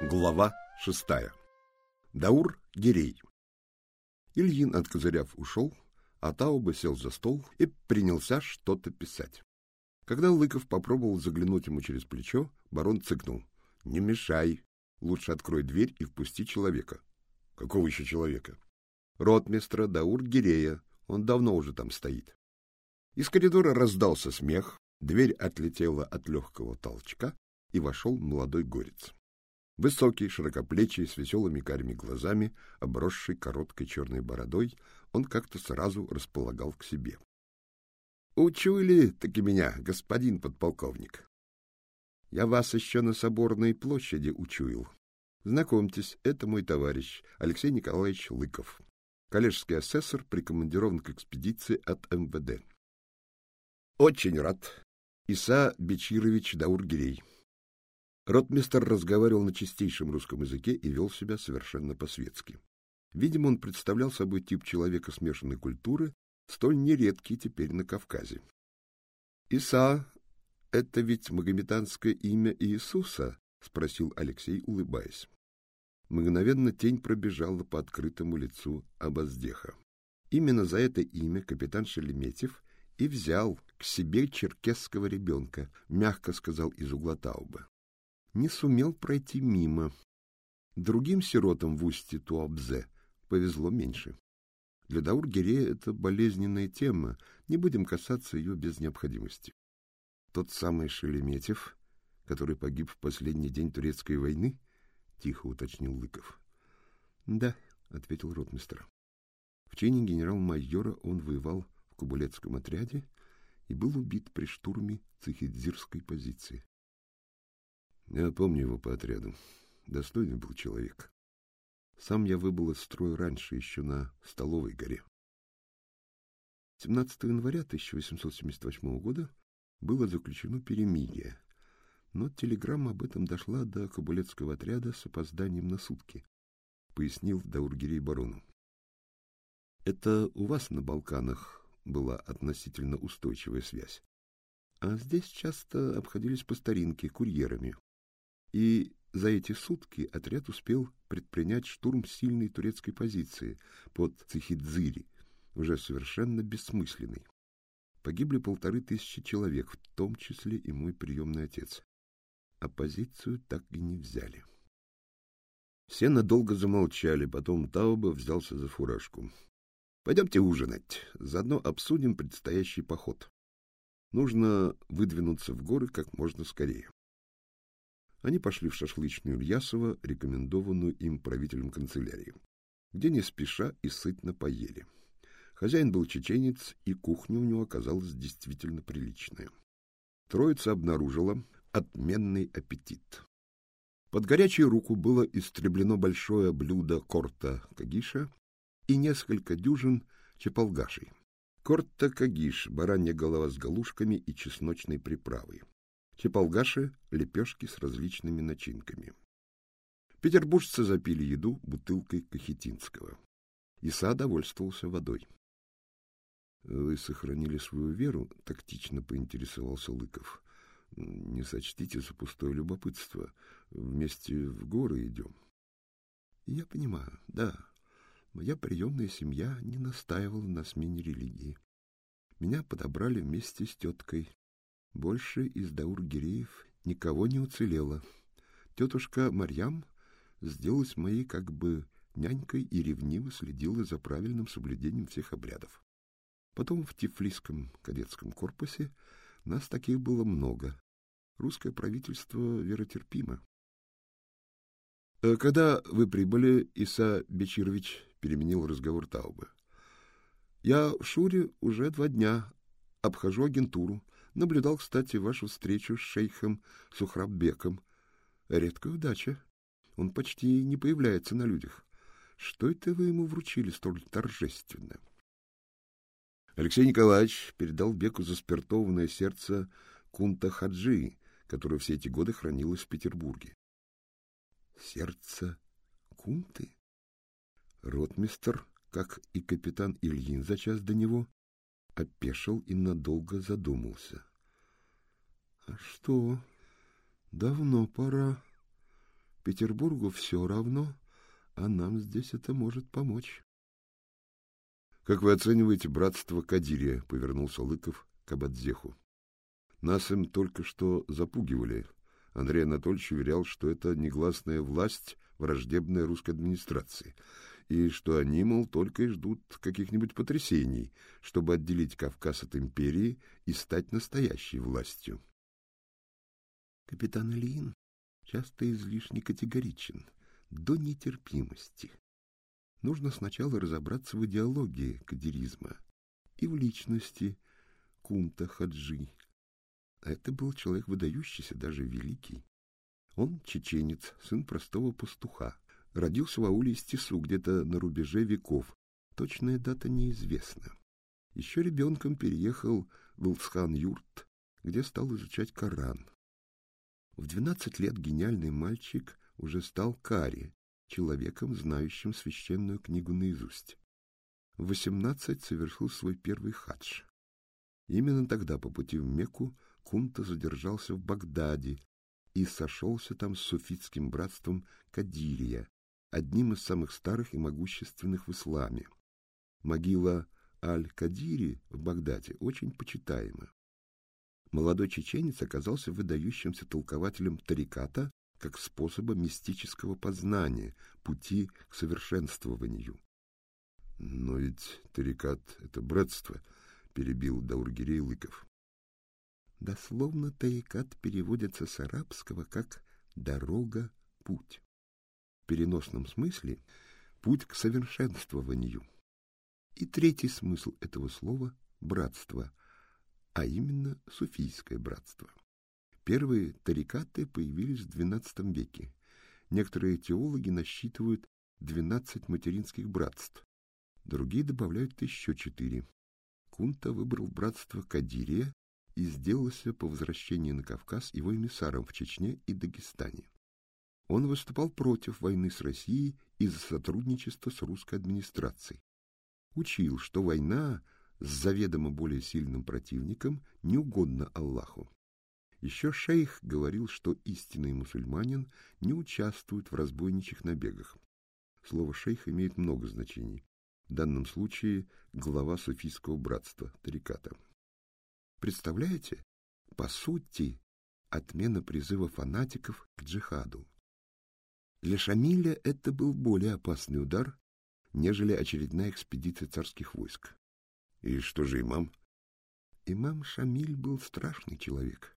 Глава шестая. Даур Гирей. Ильин, откозыряв, ушел, а Тауба сел за стол и принялся что-то писать. Когда Лыков попробовал заглянуть ему через плечо, барон цыкнул. — Не мешай. Лучше открой дверь и впусти человека. — Какого еще человека? — Ротмистра Даур Гирея. Он давно уже там стоит. Из коридора раздался смех, дверь отлетела от легкого толчка, и вошел молодой горец. Высокий, широкоплечий, с веселыми карими глазами, обросший короткой черной бородой, он как-то сразу располагал к себе. — Учуяли таки меня, господин подполковник? — Я вас еще на Соборной площади учуял. Знакомьтесь, это мой товарищ Алексей Николаевич Лыков, коллежский асессор, прикомандирован к экспедиции от МВД. — Очень рад. Иса Бечирович Даургирей. Ротмистер разговаривал на чистейшем русском языке и вел себя совершенно по-светски. Видимо, он представлял собой тип человека смешанной культуры, столь нередкий теперь на Кавказе. «Иса — это ведь магометанское имя Иисуса?» — спросил Алексей, улыбаясь. Мгновенно тень пробежала по открытому лицу Абаздеха. Именно за это имя капитан Шелеметьев и взял к себе черкесского ребенка, мягко сказал из угла Тауба не сумел пройти мимо. Другим сиротам в устье Туабзе повезло меньше. Для Даургерея это болезненная тема, не будем касаться ее без необходимости. Тот самый Шелеметьев, который погиб в последний день турецкой войны, тихо уточнил Лыков. Да, ответил ротмистр. В чине генерал-майора он воевал в Кубулецком отряде и был убит при штурме Цихидзирской позиции. Я помню его по отряду. Достойный был человек. Сам я выбыл из строя раньше, еще на Столовой горе. 17 января 1878 года было заключено перемирие, но телеграмма об этом дошла до Кабулецкого отряда с опозданием на сутки, пояснил Даургирей барону. Это у вас на Балканах была относительно устойчивая связь, а здесь часто обходились по старинке курьерами, и за эти сутки отряд успел предпринять штурм сильной турецкой позиции под Цихидзири, уже совершенно бессмысленный. Погибли полторы тысячи человек, в том числе и мой приемный отец. А позицию так и не взяли. Все надолго замолчали, потом Тауба взялся за фуражку. — Пойдемте ужинать, заодно обсудим предстоящий поход. Нужно выдвинуться в горы как можно скорее. Они пошли в шашлычную Ильясова, рекомендованную им правителем канцелярии, где не спеша и сытно поели. Хозяин был чеченец, и кухня у него оказалась действительно приличная. Троица обнаружила отменный аппетит. Под горячую руку было истреблено большое блюдо корта кагиша и несколько дюжин чепалгашей. Корта кагиш — баранья голова с галушками и чесночной приправой. Чепалгаши — лепешки с различными начинками. Петербуржцы запили еду бутылкой Кахетинского. Иса довольствовался водой. — Вы сохранили свою веру? — тактично поинтересовался Лыков. — Не сочтите за пустое любопытство. Вместе в горы идем. — Я понимаю, да. Моя приемная семья не настаивала на смене религии. Меня подобрали вместе с теткой, больше из Даур-Гиреев никого не уцелело. Тетушка Марьям сделалась моей как бы нянькой и ревниво следила за правильным соблюдением всех обрядов. Потом в Тифлисском кадетском корпусе нас таких было много. Русское правительство веротерпимо. «Э, — Когда вы прибыли, Иса Бечирович переменил разговор Таубы. — Я в Шуре уже два дня, обхожу агентуру. Наблюдал, кстати, вашу встречу с шейхом Сухраббеком. Редкая удача. Он почти не появляется на людях. Что это вы ему вручили столь торжественно? Алексей Николаевич передал Беку заспиртованное сердце Кунта Хаджи, которое все эти годы хранилось в Петербурге. Сердце Кунты? Ротмистер, как и капитан Ильин за час до него, опешил и надолго задумался. — А что? Давно пора. Петербургу все равно, а нам здесь это может помочь. — Как вы оцениваете братство Кадирия? — повернулся Лыков к Абадзеху. — Нас им только что запугивали. Андрей Анатольевич уверял, что это негласная власть, враждебная русской администрации, и что они, мол, только и ждут каких-нибудь потрясений, чтобы отделить Кавказ от империи и стать настоящей властью. Капитан Ильин часто излишне категоричен, до нетерпимости. Нужно сначала разобраться в идеологии кадиризма и в личности Кунта Хаджи. Это был человек выдающийся, даже великий. Он чеченец, сын простого пастуха. Родился в ауле Истису, где-то на рубеже веков. Точная дата неизвестна. Еще ребенком переехал в Илсхан-Юрт, где стал изучать Коран. В двенадцать лет гениальный мальчик уже стал кари, человеком, знающим священную книгу наизусть. В восемнадцать совершил свой первый хадж. Именно тогда по пути в Мекку Кунта задержался в Багдаде и сошелся там с суфитским братством Кадирия, одним из самых старых и могущественных в исламе. Могила Аль-Кадири в Багдаде очень почитаема. Молодой чеченец оказался выдающимся толкователем тариката как способа мистического познания, пути к совершенствованию. — Но ведь тарикат — это братство, — перебил Даургирей Лыков. Дословно тарикат переводится с арабского как «дорога, путь». Переносном смысле — путь к совершенствованию. И третий смысл этого слова — братство, а именно суфийское братство. Первые тарикаты появились в XII веке. Некоторые теологи насчитывают 12 материнских братств, другие добавляют еще четыре. Кунта выбрал братство Кадирия и сделался по возвращении на Кавказ его эмиссаром в Чечне и Дагестане. Он выступал против войны с Россией из-за сотрудничества с русской администрацией. Учил, что война с заведомо более сильным противником не угодна Аллаху. Еще шейх говорил, что истинный мусульманин не участвует в разбойничьих набегах. Слово шейх имеет много значений. В данном случае глава суфийского братства, тариката. Представляете? По сути, отмена призыва фанатиков к джихаду. Для Шамиля это был более опасный удар, нежели очередная экспедиция царских войск. И что же имам? Имам Шамиль был страшный человек.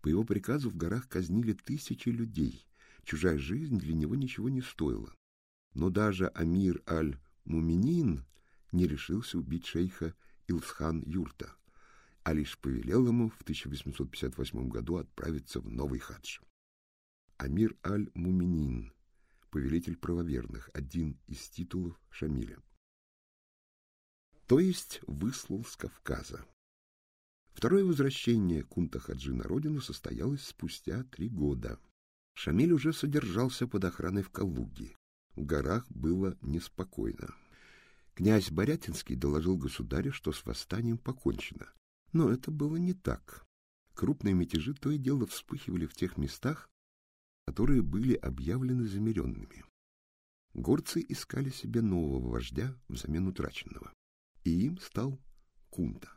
По его приказу в горах казнили тысячи людей. Чужая жизнь для него ничего не стоила. Но даже Амир аль-Муминин не решился убить шейха Илсхан Юрта, а лишь повелел ему в 1858 году отправиться в новый хадж. Амир аль-Муминин, повелитель правоверных, один из титулов Шамиля. То есть выслал с Кавказа. Второе возвращение Кунта Хаджи на родину состоялось спустя три года. Шамиль уже содержался под охраной в Калуге. В горах было неспокойно. Князь Борятинский доложил государю, что с восстанием покончено. Но это было не так. Крупные мятежи то и дело вспыхивали в тех местах, которые были объявлены замеренными. Горцы искали себе нового вождя взамен утраченного, и им стал Кунта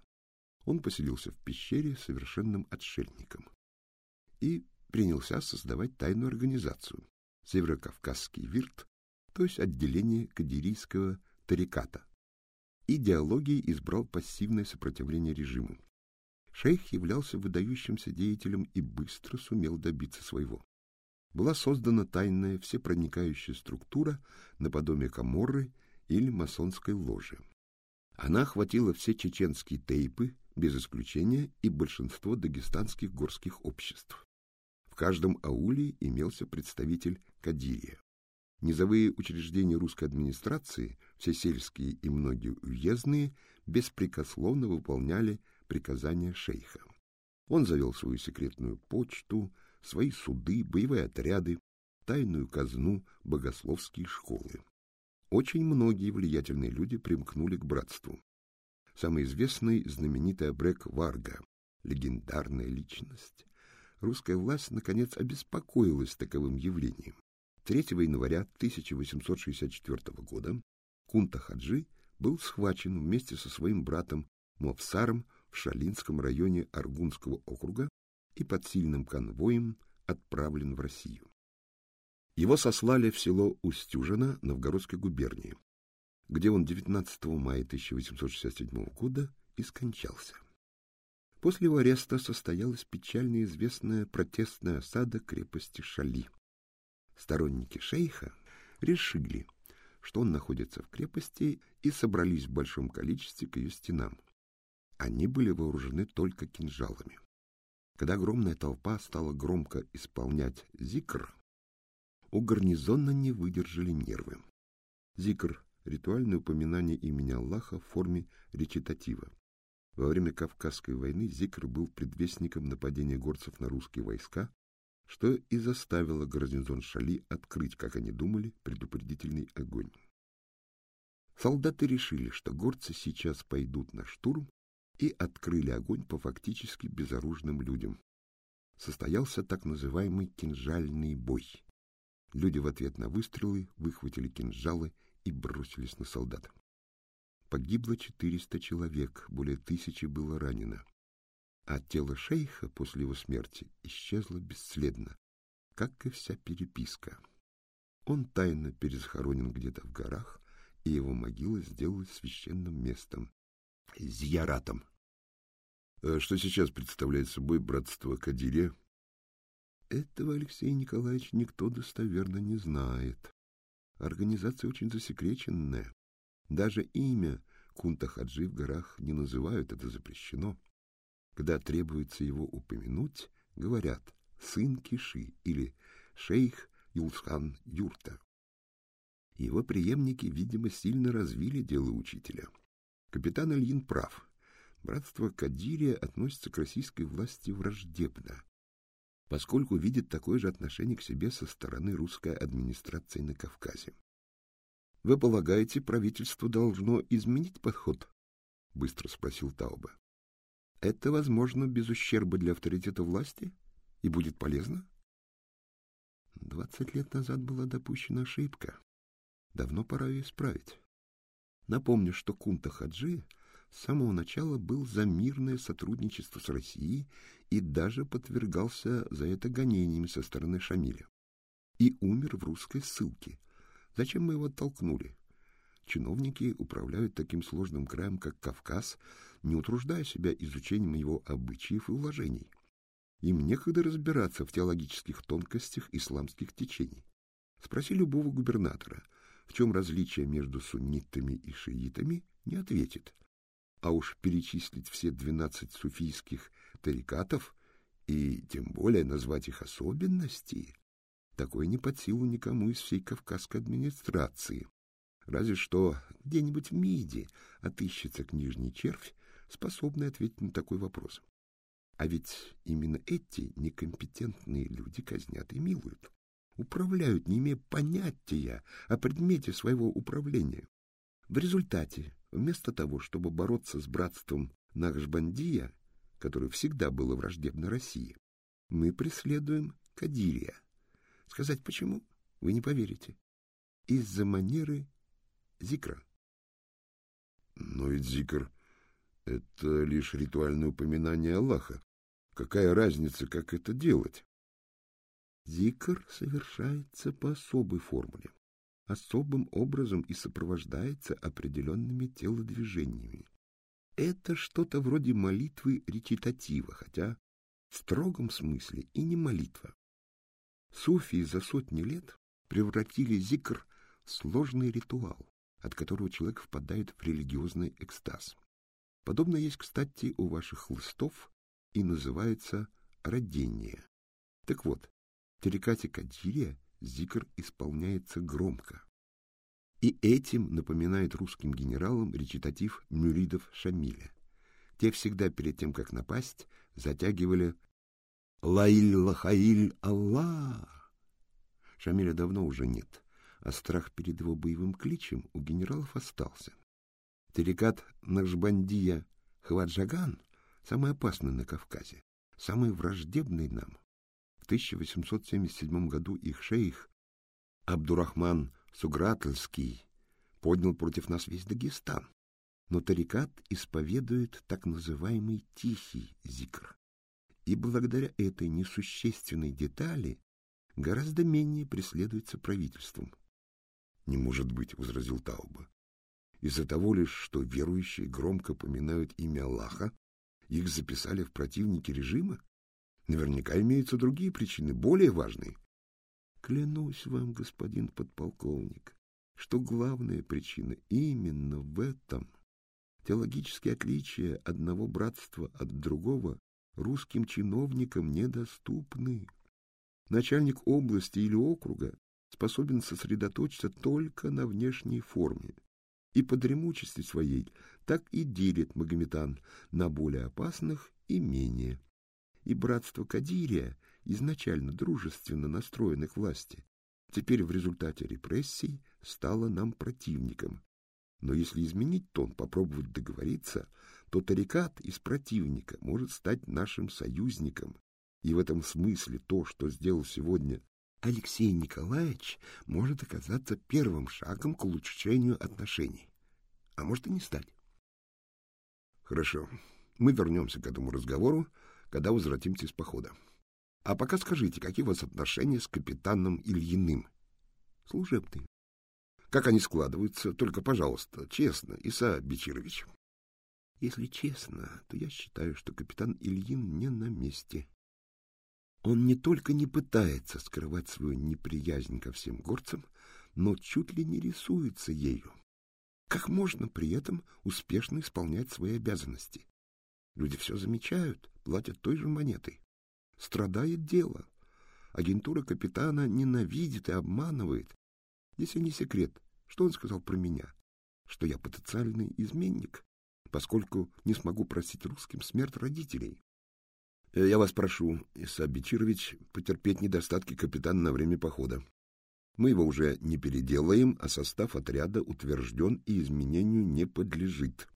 он поселился в пещере совершенным отшельником и принялся создавать тайную организацию Северокавказский вирт, то есть отделение кадирийского тариката. Идеологией избрал пассивное сопротивление режиму. Шейх являлся выдающимся деятелем и быстро сумел добиться своего. Была создана тайная всепроникающая структура наподобие Каморры или масонской ложи. Она охватила все чеченские тейпы, без исключения и большинство дагестанских горских обществ. В каждом ауле имелся представитель Кадирия. Низовые учреждения русской администрации, все сельские и многие уездные, беспрекословно выполняли приказания шейха. Он завел свою секретную почту, свои суды, боевые отряды, тайную казну, богословские школы. Очень многие влиятельные люди примкнули к братству. Самый известный — знаменитый Абрек Варга, легендарная личность. Русская власть, наконец, обеспокоилась таковым явлением. 3 января 1864 года Кунта Хаджи был схвачен вместе со своим братом Мовсаром в Шалинском районе Аргунского округа и под сильным конвоем отправлен в Россию. Его сослали в село Устюжино Новгородской губернии, где он 19 мая 1867 года и скончался. После его ареста состоялась печально известная протестная осада крепости Шали. Сторонники шейха решили, что он находится в крепости, и собрались в большом количестве к ее стенам. Они были вооружены только кинжалами. Когда огромная толпа стала громко исполнять зикр, у гарнизона не выдержали нервы. Зикр — ритуальное упоминание имени Аллаха в форме речитатива. Во время Кавказской войны Зикр был предвестником нападения горцев на русские войска, что и заставило гарнизон Шали открыть, как они думали, предупредительный огонь. Солдаты решили, что горцы сейчас пойдут на штурм, и открыли огонь по фактически безоружным людям. Состоялся так называемый кинжальный бой. Люди в ответ на выстрелы выхватили кинжалы и бросились на солдат. Погибло 400 человек, более тысячи было ранено а тело шейха после его смерти исчезло бесследно, как и вся переписка. Он тайно перезахоронен где-то в горах, и его могила сделалась священным местом, зияратом. А что сейчас представляет собой братство Кадире? Этого, Алексей Николаевич, никто достоверно не знает. Организация очень засекреченная. Даже имя Кунта Хаджи в горах не называют, это запрещено. Когда требуется его упомянуть, говорят «сын Киши» или «шейх Юлсхан Юрта». Его преемники, видимо, сильно развили дело учителя. Капитан Ильин прав. Братство Кадирия относится к российской власти враждебно, поскольку видит такое же отношение к себе со стороны русской администрации на Кавказе. Вы полагаете, правительство должно изменить подход? быстро спросил Тауба. Это возможно без ущерба для авторитета власти и будет полезно? Двадцать лет назад была допущена ошибка. Давно пора ее исправить. Напомню, что Кунта Хаджи с самого начала был за мирное сотрудничество с Россией и даже подвергался за это гонениями со стороны Шамиля. И умер в русской ссылке. Зачем мы его оттолкнули? Чиновники управляют таким сложным краем, как Кавказ, не утруждая себя изучением его обычаев и уложений. Им некогда разбираться в теологических тонкостях исламских течений. Спроси любого губернатора, в чем различие между суннитами и шиитами, не ответит. А уж перечислить все двенадцать суфийских тарикатов и тем более назвать их особенности, такое не под силу никому из всей кавказской администрации. Разве что где-нибудь в МИДе отыщется книжный червь, способный ответить на такой вопрос. А ведь именно эти некомпетентные люди казнят и милуют, управляют, не имея понятия о предмете своего управления. В результате, вместо того, чтобы бороться с братством Нахшбандия, которое всегда было враждебно России, мы преследуем Кадирия. Сказать почему? Вы не поверите. Из-за манеры Зикра. Но ведь Зикр — это лишь ритуальное упоминание Аллаха. Какая разница, как это делать? Зикр совершается по особой формуле, особым образом и сопровождается определенными телодвижениями. Это что-то вроде молитвы речитатива, хотя в строгом смысле и не молитва. Суфии за сотни лет превратили зикр в сложный ритуал, от которого человек впадает в религиозный экстаз. Подобное есть, кстати, у ваших хлыстов и называется родение. Так вот, Терекате Кадирия зикр исполняется громко. И этим напоминает русским генералам речитатив мюридов Шамиля. Те всегда перед тем, как напасть, затягивали «Лаиль-лахаиль Аллах». Шамиля давно уже нет а страх перед его боевым кличем у генералов остался. Терекат Нахшбандия Хваджаган самый опасный на Кавказе, самый враждебный нам. В 1877 году их шейх Абдурахман Сугратальский поднял против нас весь Дагестан, но тарикат исповедует так называемый тихий зикр. И благодаря этой несущественной детали гораздо менее преследуется правительством. — Не может быть, — возразил Тауба. Из-за того лишь, что верующие громко поминают имя Аллаха, их записали в противники режима? Наверняка имеются другие причины, более важные. Клянусь вам, господин подполковник, что главная причина именно в этом. Теологические отличия одного братства от другого русским чиновникам недоступны. Начальник области или округа способен сосредоточиться только на внешней форме и по дремучести своей так и делит Магометан на более опасных и менее. И братство Кадирия, изначально дружественно настроенных власти, теперь в результате репрессий стало нам противником. Но если изменить тон, попробовать договориться, то тарикат из противника может стать нашим союзником. И в этом смысле то, что сделал сегодня Алексей Николаевич может оказаться первым шагом к улучшению отношений. А может и не стать. Хорошо. Мы вернемся к этому разговору, когда возвратимся из похода. А пока скажите, какие у вас отношения с капитаном Ильиным? Служебные. Как они складываются? Только, пожалуйста, честно, Иса Бечирович. Если честно, то я считаю, что капитан Ильин не на месте. Он не только не пытается скрывать свою неприязнь ко всем горцам, но чуть ли не рисуется ею. Как можно при этом успешно исполнять свои обязанности? Люди все замечают, платят той же монетой. Страдает дело. Агентура капитана ненавидит и обманывает. Если не секрет, что он сказал про меня? Что я потенциальный изменник, поскольку не смогу просить русским смерть родителей. Э, я вас прошу, Иса Бичирович, потерпеть недостатки капитана на время похода. Мы его уже не переделаем, а состав отряда утвержден и изменению не подлежит.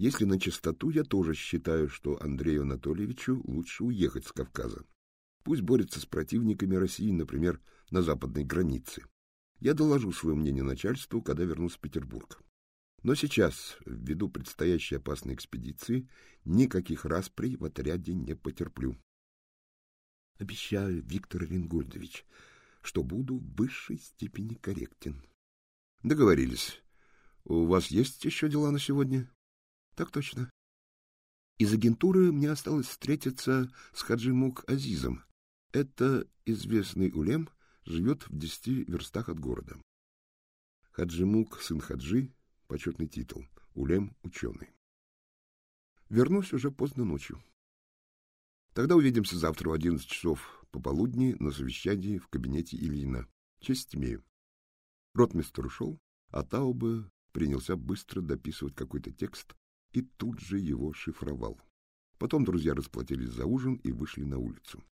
Если на чистоту, я тоже считаю, что Андрею Анатольевичу лучше уехать с Кавказа. Пусть борется с противниками России, например, на западной границе. Я доложу свое мнение начальству, когда вернусь в Петербург. Но сейчас, ввиду предстоящей опасной экспедиции, никаких расприй в отряде не потерплю. Обещаю, Виктор Рингольдович, что буду в высшей степени корректен. Договорились. У вас есть еще дела на сегодня? Так точно. Из агентуры мне осталось встретиться с Хаджимук Азизом. Это известный улем, живет в десяти верстах от города. Хаджимук, сын Хаджи, почетный титул, улем — ученый. Вернусь уже поздно ночью. Тогда увидимся завтра в одиннадцать часов пополудни на совещании в кабинете Ильина. Честь имею. Ротмистер ушел, а Таубе принялся быстро дописывать какой-то текст и тут же его шифровал. Потом друзья расплатились за ужин и вышли на улицу.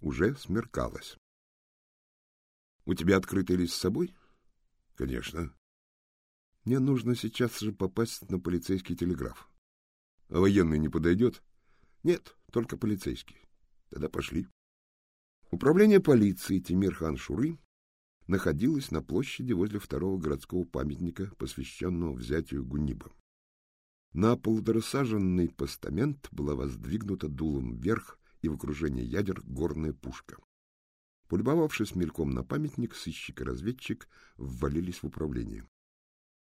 Уже смеркалось. — У тебя открытый лист с собой? — Конечно. — Мне нужно сейчас же попасть на полицейский телеграф. — А военный не подойдет? — Нет, только полицейский. Тогда пошли. Управление полиции Тимир-хан Шуры находилось на площади возле второго городского памятника, посвященного взятию Гуниба. На полуторасаженный постамент была воздвигнута дулом вверх и в окружении ядер горная пушка. Полюбовавшись мельком на памятник, сыщик и разведчик ввалились в управление.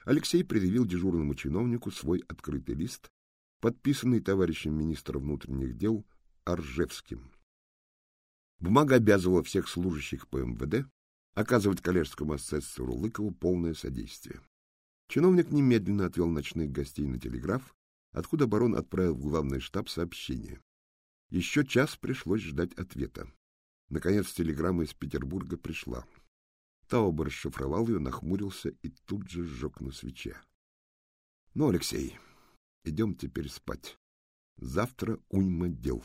Алексей предъявил дежурному чиновнику свой открытый лист, подписанный товарищем министра внутренних дел Аржевским. Бумага обязывала всех служащих по МВД оказывать коллежскому асессору Лыкову полное содействие. Чиновник немедленно отвел ночных гостей на телеграф, откуда барон отправил в главный штаб сообщение. Еще час пришлось ждать ответа. Наконец телеграмма из Петербурга пришла. Тауба расшифровал ее, нахмурился и тут же сжег на свече. — Ну, Алексей, идем теперь спать. Завтра уйма дел.